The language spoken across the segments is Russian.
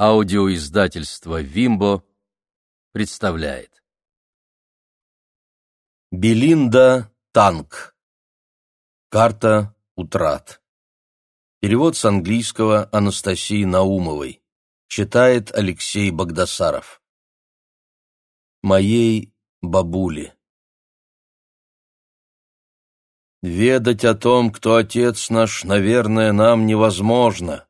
Аудиоиздательство «Вимбо» представляет. Белинда Танк. Карта утрат. Перевод с английского Анастасии Наумовой. Читает Алексей Богдасаров. Моей бабули. Ведать о том, кто отец наш, наверное, нам невозможно.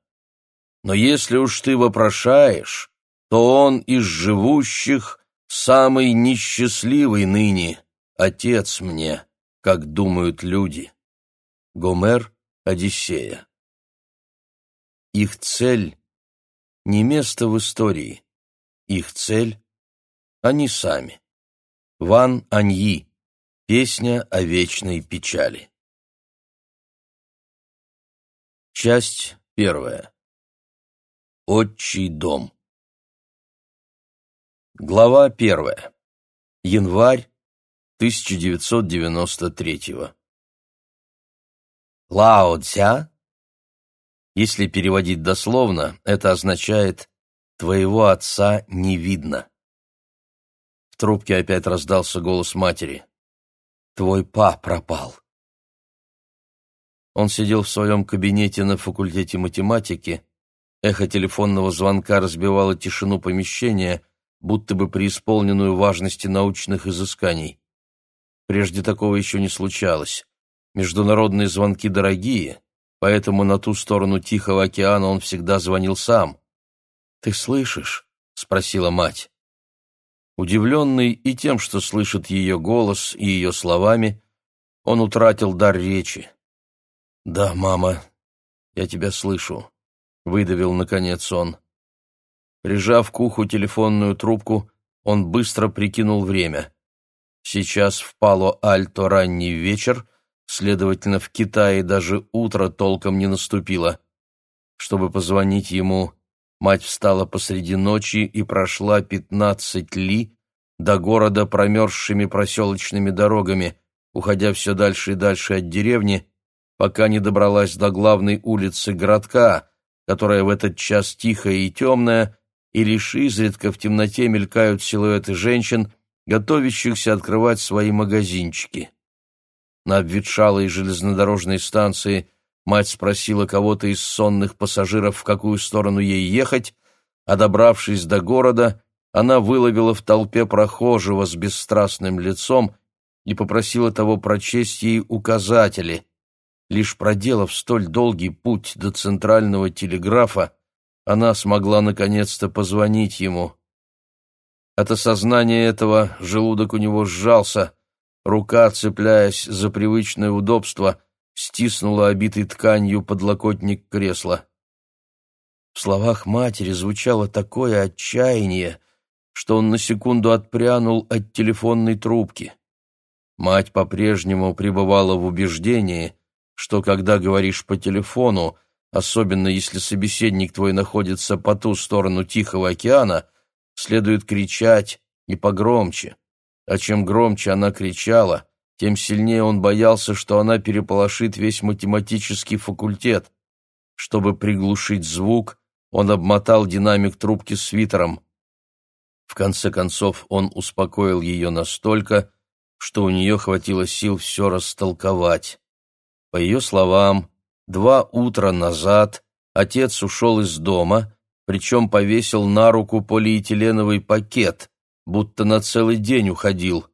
Но если уж ты вопрошаешь, то он из живущих самый несчастливый ныне, отец мне, как думают люди. Гомер, Одиссея. Их цель — не место в истории. Их цель — они сами. Ван Аньи. Песня о вечной печали. Часть первая. Отчий дом. Глава первая. Январь 1993 Лао Ця, если переводить дословно, это означает «твоего отца не видно». В трубке опять раздался голос матери. «Твой па пропал». Он сидел в своем кабинете на факультете математики, Эхо телефонного звонка разбивало тишину помещения, будто бы преисполненную важности научных изысканий. Прежде такого еще не случалось. Международные звонки дорогие, поэтому на ту сторону Тихого океана он всегда звонил сам. «Ты слышишь?» — спросила мать. Удивленный и тем, что слышит ее голос и ее словами, он утратил дар речи. «Да, мама, я тебя слышу выдавил наконец он. Прижав к уху телефонную трубку, он быстро прикинул время. Сейчас в Пало-Альто ранний вечер, следовательно, в Китае даже утро толком не наступило. Чтобы позвонить ему, мать встала посреди ночи и прошла пятнадцать ли до города промерзшими проселочными дорогами, уходя все дальше и дальше от деревни, пока не добралась до главной улицы городка, которая в этот час тихая и темная, и лишь изредка в темноте мелькают силуэты женщин, готовящихся открывать свои магазинчики. На обветшалой железнодорожной станции мать спросила кого-то из сонных пассажиров, в какую сторону ей ехать, а добравшись до города, она выловила в толпе прохожего с бесстрастным лицом и попросила того прочесть ей указатели, Лишь проделав столь долгий путь до центрального телеграфа, она смогла наконец-то позвонить ему. От осознания этого желудок у него сжался, рука, цепляясь за привычное удобство, стиснула обитой тканью подлокотник кресла. В словах матери звучало такое отчаяние, что он на секунду отпрянул от телефонной трубки. Мать по-прежнему пребывала в убеждении, что когда говоришь по телефону, особенно если собеседник твой находится по ту сторону Тихого океана, следует кричать и погромче. А чем громче она кричала, тем сильнее он боялся, что она переполошит весь математический факультет. Чтобы приглушить звук, он обмотал динамик трубки свитером. В конце концов он успокоил ее настолько, что у нее хватило сил все растолковать. По ее словам, два утра назад отец ушел из дома, причем повесил на руку полиэтиленовый пакет, будто на целый день уходил,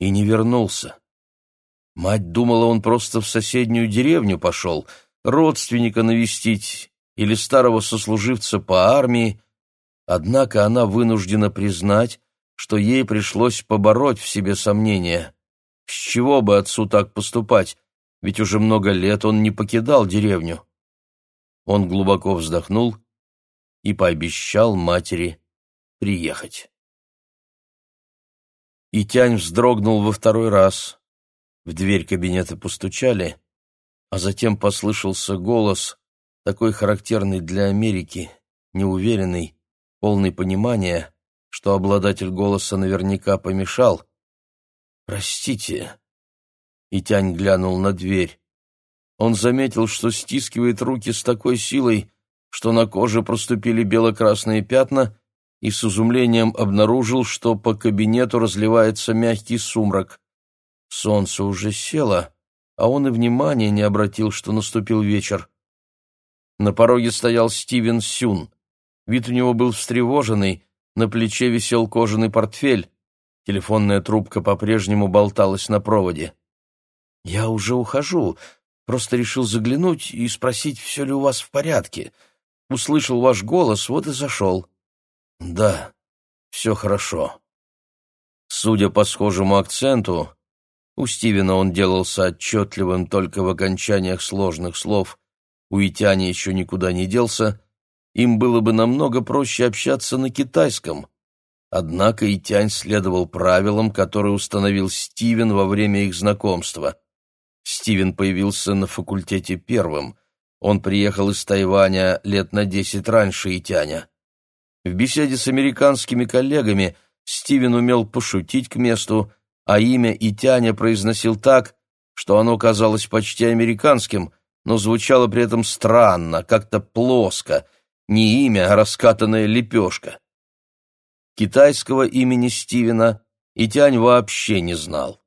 и не вернулся. Мать думала, он просто в соседнюю деревню пошел, родственника навестить или старого сослуживца по армии, однако она вынуждена признать, что ей пришлось побороть в себе сомнения. С чего бы отцу так поступать, ведь уже много лет он не покидал деревню. Он глубоко вздохнул и пообещал матери приехать. И Тянь вздрогнул во второй раз. В дверь кабинета постучали, а затем послышался голос, такой характерный для Америки, неуверенный, полный понимания, что обладатель голоса наверняка помешал. «Простите», и Тянь глянул на дверь. Он заметил, что стискивает руки с такой силой, что на коже проступили бело-красные пятна, и с изумлением обнаружил, что по кабинету разливается мягкий сумрак. Солнце уже село, а он и внимания не обратил, что наступил вечер. На пороге стоял Стивен Сюн. Вид у него был встревоженный, на плече висел кожаный портфель. Телефонная трубка по-прежнему болталась на проводе. «Я уже ухожу. Просто решил заглянуть и спросить, все ли у вас в порядке. Услышал ваш голос, вот и зашел». «Да, все хорошо». Судя по схожему акценту, у Стивена он делался отчетливым только в окончаниях сложных слов, у Итяни еще никуда не делся, им было бы намного проще общаться на китайском. Однако Итянь следовал правилам, которые установил Стивен во время их знакомства. Стивен появился на факультете первым. Он приехал из Тайваня лет на десять раньше Итяня. В беседе с американскими коллегами Стивен умел пошутить к месту, а имя Итяня произносил так, что оно казалось почти американским, но звучало при этом странно, как-то плоско, не имя, а раскатанная лепешка. Китайского имени Стивена Итянь вообще не знал.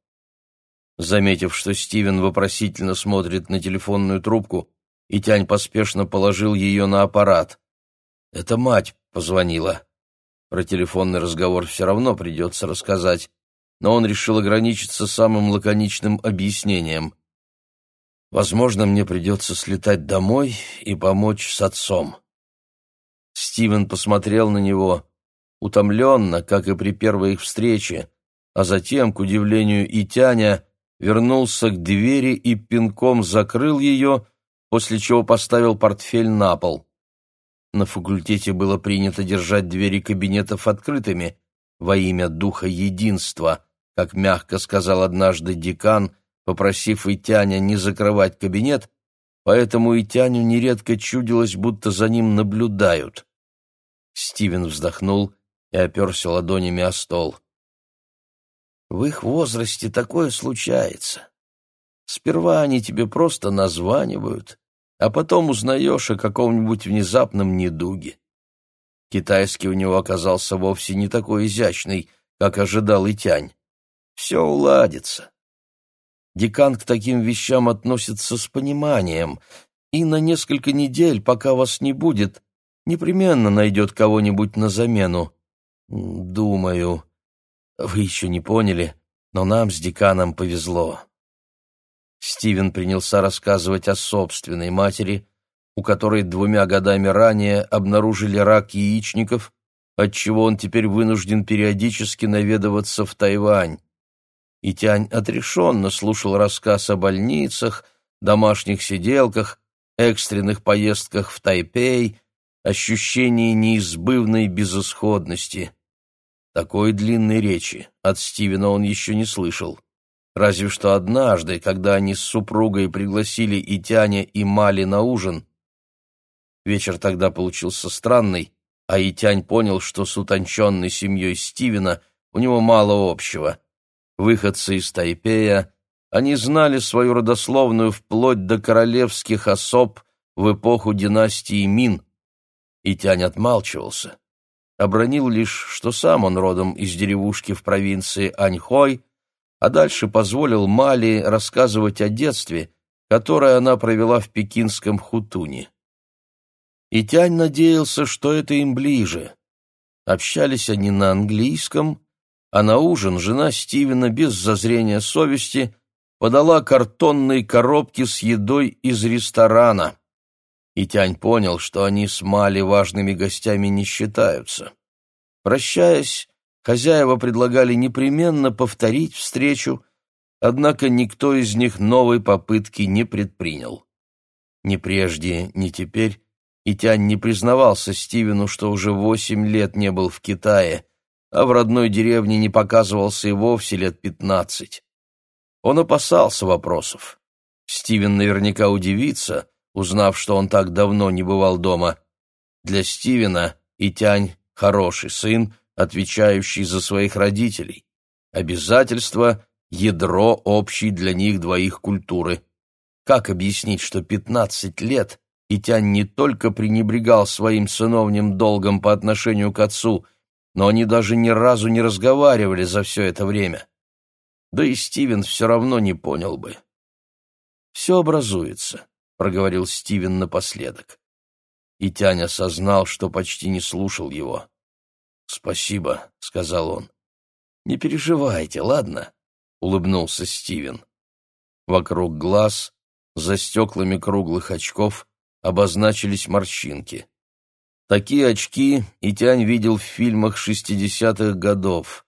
Заметив, что Стивен вопросительно смотрит на телефонную трубку, Итянь поспешно положил ее на аппарат. «Это мать позвонила». Про телефонный разговор все равно придется рассказать, но он решил ограничиться самым лаконичным объяснением. «Возможно, мне придется слетать домой и помочь с отцом». Стивен посмотрел на него, утомленно, как и при первой их встрече, а затем, к удивлению Итяня, вернулся к двери и пинком закрыл ее, после чего поставил портфель на пол. На факультете было принято держать двери кабинетов открытыми во имя духа единства, как мягко сказал однажды декан, попросив Итяня не закрывать кабинет, поэтому Итяню нередко чудилось, будто за ним наблюдают. Стивен вздохнул и оперся ладонями о стол. В их возрасте такое случается. Сперва они тебе просто названивают, а потом узнаешь о каком-нибудь внезапном недуге. Китайский у него оказался вовсе не такой изящный, как ожидал Итянь. Все уладится. Декан к таким вещам относится с пониманием, и на несколько недель, пока вас не будет, непременно найдет кого-нибудь на замену. Думаю, вы еще не поняли, но нам с деканом повезло. Стивен принялся рассказывать о собственной матери, у которой двумя годами ранее обнаружили рак яичников, отчего он теперь вынужден периодически наведываться в Тайвань. И Тянь отрешенно слушал рассказ о больницах, домашних сиделках, экстренных поездках в Тайпей, ощущении неизбывной безысходности. Такой длинной речи от Стивена он еще не слышал. Разве что однажды, когда они с супругой пригласили и Тяня, и Мали на ужин. Вечер тогда получился странный, а Итянь понял, что с утонченной семьей Стивена у него мало общего. Выходцы из Тайпея, они знали свою родословную вплоть до королевских особ в эпоху династии Мин. Итянь отмалчивался обронил лишь, что сам он родом из деревушки в провинции Аньхой, а дальше позволил Мали рассказывать о детстве, которое она провела в пекинском Хутуне. И Тянь надеялся, что это им ближе. Общались они на английском, а на ужин жена Стивена без зазрения совести подала картонные коробки с едой из ресторана и Тянь понял, что они с Мали важными гостями не считаются. Прощаясь, хозяева предлагали непременно повторить встречу, однако никто из них новой попытки не предпринял. Ни прежде, ни теперь Итянь не признавался Стивену, что уже восемь лет не был в Китае, а в родной деревне не показывался и вовсе лет пятнадцать. Он опасался вопросов. Стивен наверняка удивится, узнав, что он так давно не бывал дома. Для Стивена Итянь — хороший сын, отвечающий за своих родителей. Обязательство — ядро общей для них двоих культуры. Как объяснить, что пятнадцать лет и Тянь не только пренебрегал своим сыновним долгом по отношению к отцу, но они даже ни разу не разговаривали за все это время. Да и Стивен все равно не понял бы. «Все образуется», — проговорил Стивен напоследок. И Тянь осознал, что почти не слушал его. «Спасибо», — сказал он. «Не переживайте, ладно?» — улыбнулся Стивен. Вокруг глаз, за стеклами круглых очков, обозначились морщинки. Такие очки Итянь видел в фильмах шестидесятых годов.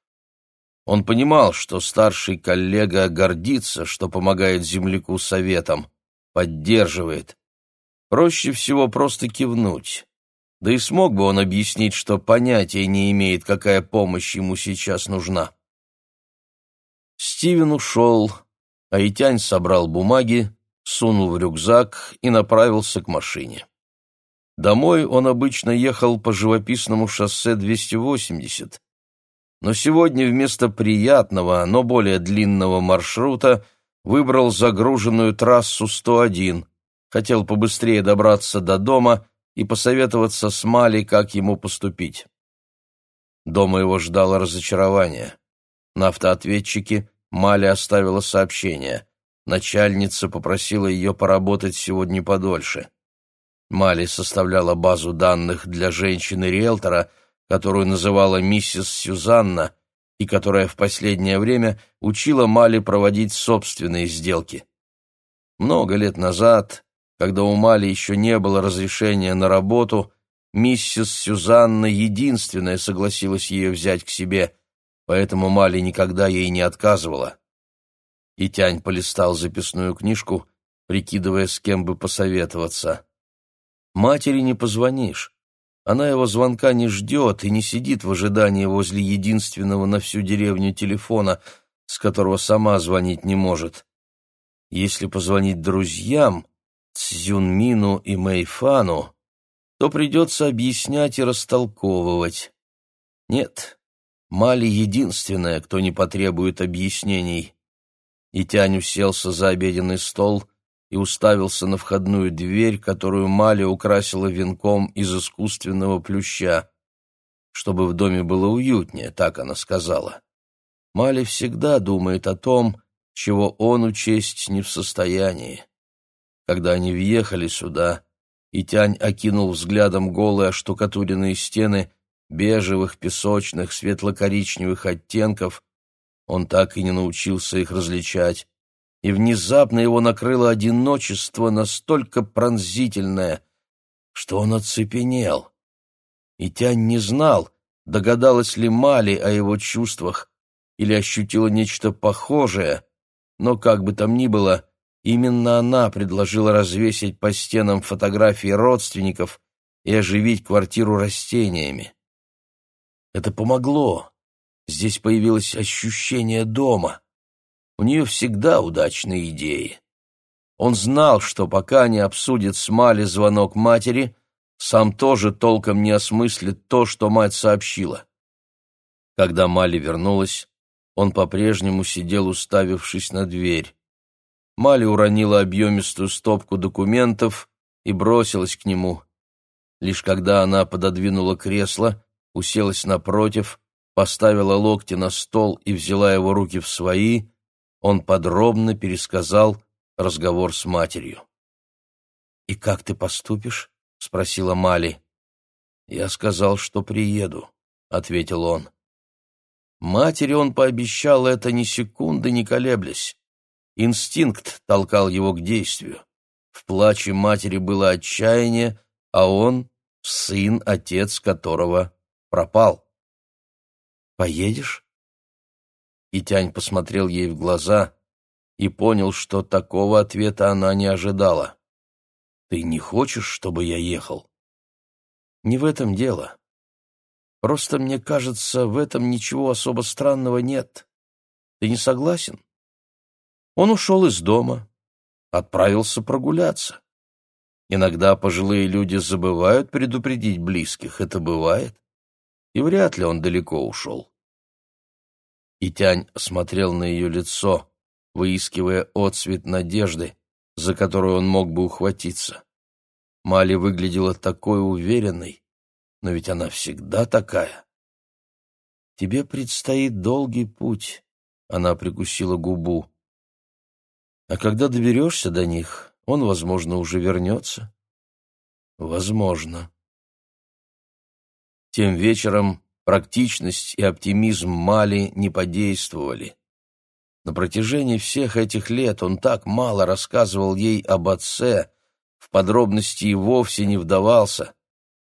Он понимал, что старший коллега гордится, что помогает земляку советом, поддерживает. Проще всего просто кивнуть. Да и смог бы он объяснить, что понятия не имеет, какая помощь ему сейчас нужна. Стивен ушел, а Итянь собрал бумаги, сунул в рюкзак и направился к машине. Домой он обычно ехал по живописному шоссе 280, но сегодня вместо приятного, но более длинного маршрута выбрал загруженную трассу 101, хотел побыстрее добраться до дома и посоветоваться с Мали, как ему поступить. Дома его ждало разочарование. На автоответчике Мали оставила сообщение. Начальница попросила ее поработать сегодня подольше. Мали составляла базу данных для женщины-риэлтора, которую называла миссис Сюзанна, и которая в последнее время учила Мали проводить собственные сделки. Много лет назад, когда у Мали еще не было разрешения на работу, миссис Сюзанна единственная согласилась ее взять к себе, поэтому Мали никогда ей не отказывала и Тянь полистал записную книжку, прикидывая, с кем бы посоветоваться. Матери не позвонишь. Она его звонка не ждет и не сидит в ожидании возле единственного на всю деревню телефона, с которого сама звонить не может. Если позвонить друзьям, Цзюнмину и Мэйфану, то придется объяснять и растолковывать. Нет, Мали единственная, кто не потребует объяснений и Тянь уселся за обеденный стол и уставился на входную дверь, которую Мали украсила венком из искусственного плюща. Чтобы в доме было уютнее, так она сказала. Мали всегда думает о том, чего он учесть не в состоянии. Когда они въехали сюда, и Тянь окинул взглядом голые оштукатуренные стены бежевых, песочных, светло-коричневых оттенков, он так и не научился их различать, и внезапно его накрыло одиночество настолько пронзительное, что он оцепенел. И Тянь не знал, догадалась ли Мали о его чувствах или ощутила нечто похожее, но как бы там ни было, именно она предложила развесить по стенам фотографии родственников и оживить квартиру растениями. Это помогло. Здесь появилось ощущение дома. У нее всегда удачные идеи. Он знал, что пока не обсудит с Мали звонок матери, сам тоже толком не осмыслит то, что мать сообщила. Когда Мали вернулась, он по-прежнему сидел, уставившись на дверь. Мали уронила объемистую стопку документов и бросилась к нему. Лишь когда она пододвинула кресло, уселась напротив, поставила локти на стол и взяла его руки в свои, он подробно пересказал разговор с матерью. «И как ты поступишь?» — спросила Мали. «Я сказал, что приеду», — ответил он. Матери он пообещал это ни секунды не колеблясь. Инстинкт толкал его к действию. В плаче матери было отчаяние, а он — сын, отец которого пропал. Поедешь?» И Тянь посмотрел ей в глаза и понял, что такого ответа она не ожидала. «Ты не хочешь, чтобы я ехал?» «Не в этом дело. Просто, мне кажется, в этом ничего особо странного нет. Ты не согласен?» Он ушел из дома, отправился прогуляться. Иногда пожилые люди забывают предупредить близких, это бывает и вряд ли он далеко ушел. И Тянь смотрел на ее лицо, выискивая отцвет надежды, за которую он мог бы ухватиться. Мали выглядела такой уверенной, но ведь она всегда такая. «Тебе предстоит долгий путь», — она прикусила губу. «А когда доберешься до них, он, возможно, уже вернется». «Возможно». Тем вечером практичность и оптимизм Мали не подействовали. На протяжении всех этих лет он так мало рассказывал ей об отце, в подробности и вовсе не вдавался,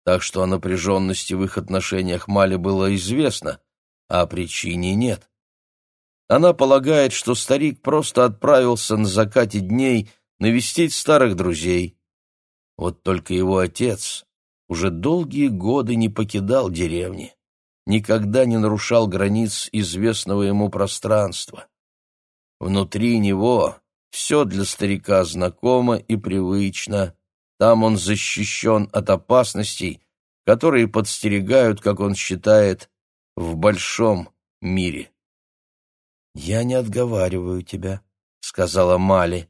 так что о напряженности в их отношениях Мали было известно, а причине нет. Она полагает, что старик просто отправился на закате дней навестить старых друзей. Вот только его отец уже долгие годы не покидал деревни, никогда не нарушал границ известного ему пространства. Внутри него все для старика знакомо и привычно. Там он защищен от опасностей, которые подстерегают, как он считает, в большом мире. «Я не отговариваю тебя», — сказала Мали.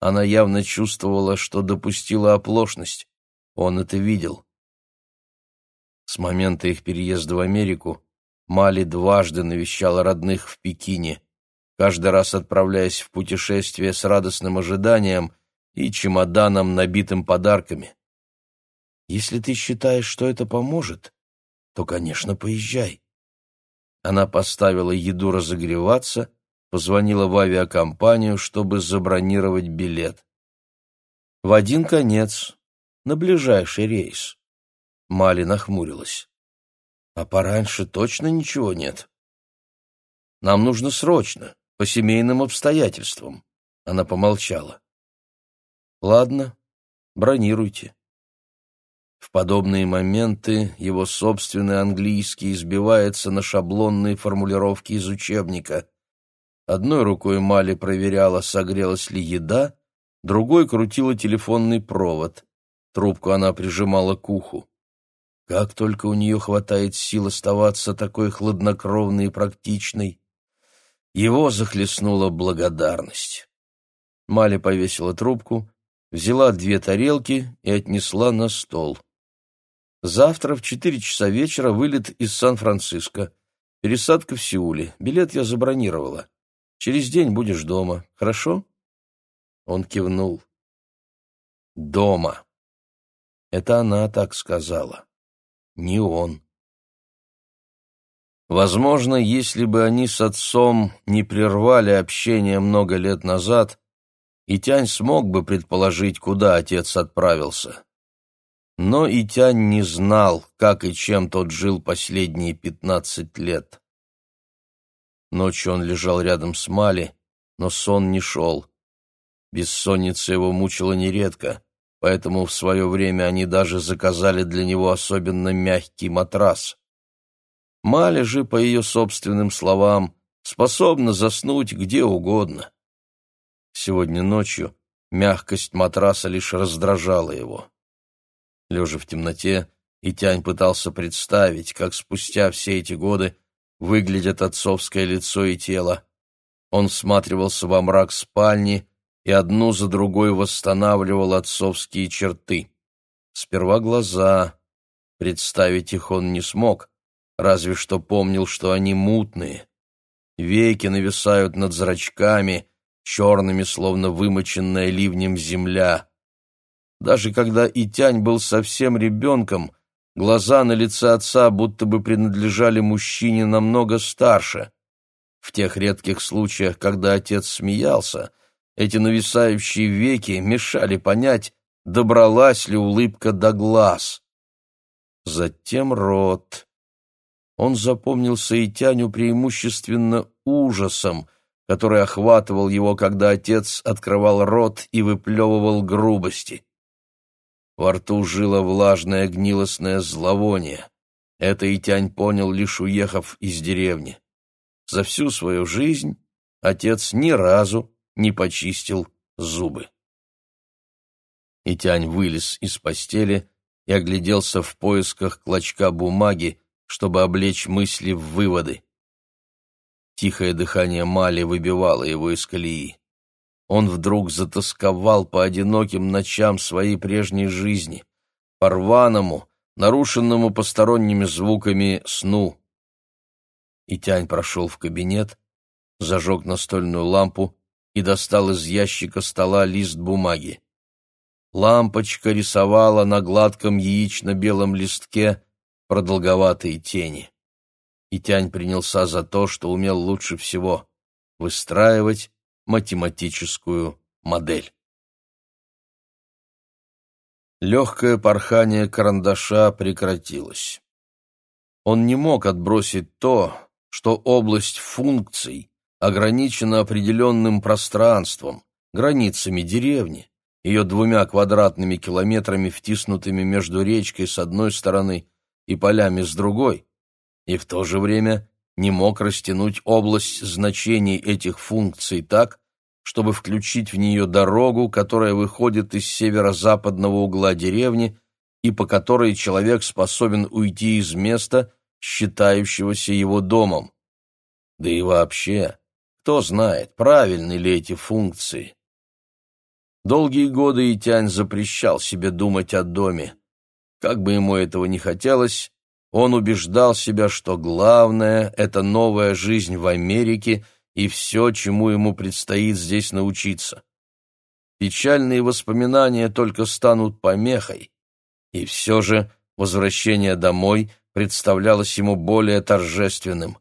Она явно чувствовала, что допустила оплошность. Он это видел. С момента их переезда в Америку Мали дважды навещала родных в Пекине каждый раз отправляясь в путешествие с радостным ожиданием и чемоданом, набитым подарками. Если ты считаешь, что это поможет, то, конечно, поезжай. Она поставила еду разогреваться, позвонила в авиакомпанию, чтобы забронировать билет. В один конец, на ближайший рейс. Мали нахмурилась. А пораньше точно ничего нет? Нам нужно срочно по семейным обстоятельствам. Она помолчала. Ладно, бронируйте. В подобные моменты его собственный английский избивается на шаблонные формулировки из учебника. Одной рукой Мали проверяла, согрелась ли еда, другой крутила телефонный провод. Трубку она прижимала к уху. Как только у нее хватает сил оставаться такой хладнокровной и практичной. Его захлестнула благодарность. Мали повесила трубку, взяла две тарелки и отнесла на стол. Завтра в четыре часа вечера вылет из Сан-Франциско. Пересадка в Сеуле. Билет я забронировала. Через день будешь дома, хорошо? Он кивнул. Дома. Это она так сказала. Не он. Возможно, если бы они с отцом не прервали общение много лет назад, Итянь смог бы предположить, куда отец отправился. Но Итянь не знал, как и чем тот жил последние пятнадцать лет. Ночью он лежал рядом с Мали, но сон не шел. Бессонница его мучила нередко, поэтому в свое время они даже заказали для него особенно мягкий матрас. Маля же, по ее собственным словам, способна заснуть где угодно. Сегодня ночью мягкость матраса лишь раздражала его. Лежа в темноте, Итянь пытался представить, как спустя все эти годы выглядят отцовское лицо и тело. Он всматривался во мрак спальни и одну за другой восстанавливал отцовские черты. Сперва глаза. Представить их он не смог, разве что помнил, что они мутные. Веки нависают над зрачками, черными, словно вымоченная ливнем земля. Даже когда Итянь был совсем ребенком, глаза на лице отца будто бы принадлежали мужчине намного старше. В тех редких случаях, когда отец смеялся, эти нависающие веки мешали понять, добралась ли улыбка до глаз. Затем рот он запомнился и Тяню преимущественно ужасом, который охватывал его, когда отец открывал рот и выплевывал грубости. Во рту жило влажное гнилостное зловоние. Это Итянь понял, лишь уехав из деревни. За всю свою жизнь отец ни разу не почистил зубы. Итянь вылез из постели и огляделся в поисках клочка бумаги, чтобы облечь мысли в выводы. Тихое дыхание Мали выбивало его из колеи. он вдруг затасковал по одиноким ночам своей прежней жизни, по рваному, нарушенному посторонними звуками сну. И Тянь прошел в кабинет, зажег настольную лампу и достал из ящика стола лист бумаги. Лампочка рисовала на гладком яично-белом листке продолговатые тени. И Тянь принялся за то, что умел лучше всего — выстраивать математическую модель. Легкое порхание карандаша прекратилось. Он не мог отбросить то, что область функций ограничена определенным пространством, границами деревни, ее двумя квадратными километрами, втиснутыми между речкой с одной стороны и полями с другой, и в то же время не мог растянуть область значений этих функций так, чтобы включить в нее дорогу, которая выходит из северо-западного угла деревни и по которой человек способен уйти из места, считающегося его домом. Да и вообще, кто знает, правильны ли эти функции. Долгие годы Итянь запрещал себе думать о доме. Как бы ему этого не хотелось, он убеждал себя, что главное — это новая жизнь в Америке — и все, чему ему предстоит здесь научиться. Печальные воспоминания только станут помехой, и все же возвращение домой представлялось ему более торжественным.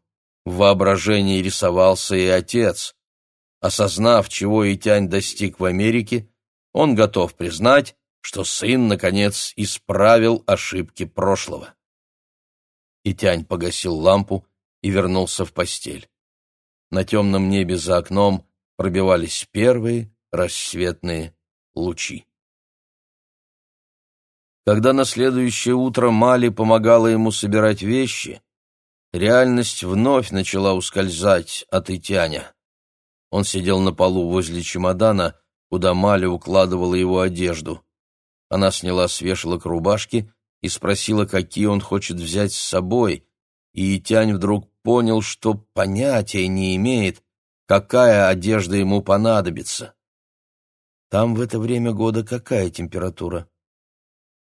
В воображении рисовался и отец. Осознав, чего Итянь достиг в Америке, он готов признать, что сын, наконец, исправил ошибки прошлого. Итянь погасил лампу и вернулся в постель. На темном небе за окном пробивались первые рассветные лучи. Когда на следующее утро Мали помогала ему собирать вещи, реальность вновь начала ускользать от Итяня. Он сидел на полу возле чемодана, куда Мали укладывала его одежду. Она сняла с вешалок рубашки и спросила, какие он хочет взять с собой, и Итянь вдруг понял, что понятия не имеет, какая одежда ему понадобится. «Там в это время года какая температура?»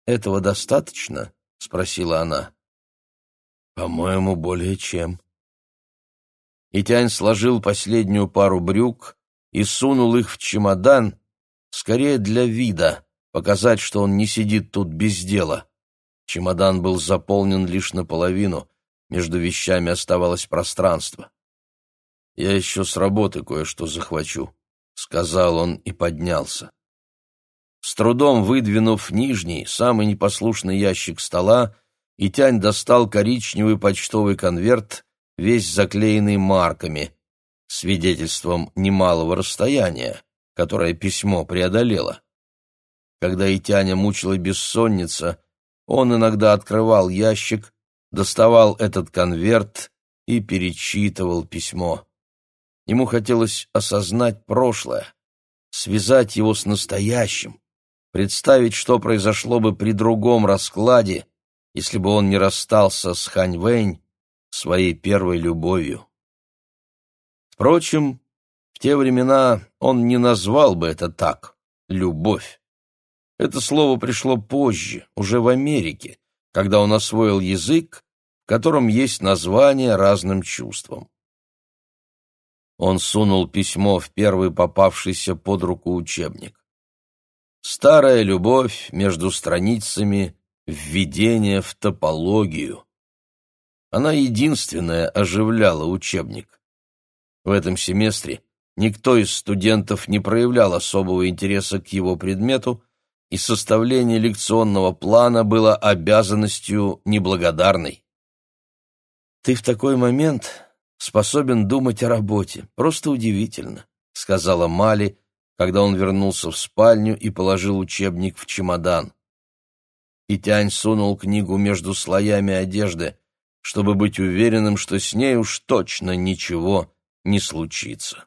«Этого достаточно?» — спросила она. «По-моему, более чем». Итянь сложил последнюю пару брюк и сунул их в чемодан, скорее для вида, показать, что он не сидит тут без дела. Чемодан был заполнен лишь наполовину, между вещами оставалось пространство. «Я еще с работы кое-что захвачу», — сказал он и поднялся. С трудом выдвинув нижний, самый непослушный ящик стола, Итянь достал коричневый почтовый конверт, весь заклеенный марками, свидетельством немалого расстояния, которое письмо преодолело. Когда Итяня мучила бессонница, он иногда открывал ящик, доставал этот конверт и перечитывал письмо. Ему хотелось осознать прошлое, связать его с настоящим, представить, что произошло бы при другом раскладе, если бы он не расстался с Хань Вэнь, своей первой любовью. Впрочем, в те времена он не назвал бы это так — любовь. Это слово пришло позже, уже в Америке, когда он освоил язык в котором есть название разным чувствам. Он сунул письмо в первый попавшийся под руку учебник. Старая любовь между страницами введение в топологию. Она единственная оживляла учебник. В этом семестре никто из студентов не проявлял особого интереса к его предмету, и составление лекционного плана было обязанностью неблагодарной. «Ты в такой момент способен думать о работе. Просто удивительно», — сказала Мали, когда он вернулся в спальню и положил учебник в чемодан. И Тянь сунул книгу между слоями одежды, чтобы быть уверенным, что с ней уж точно ничего не случится.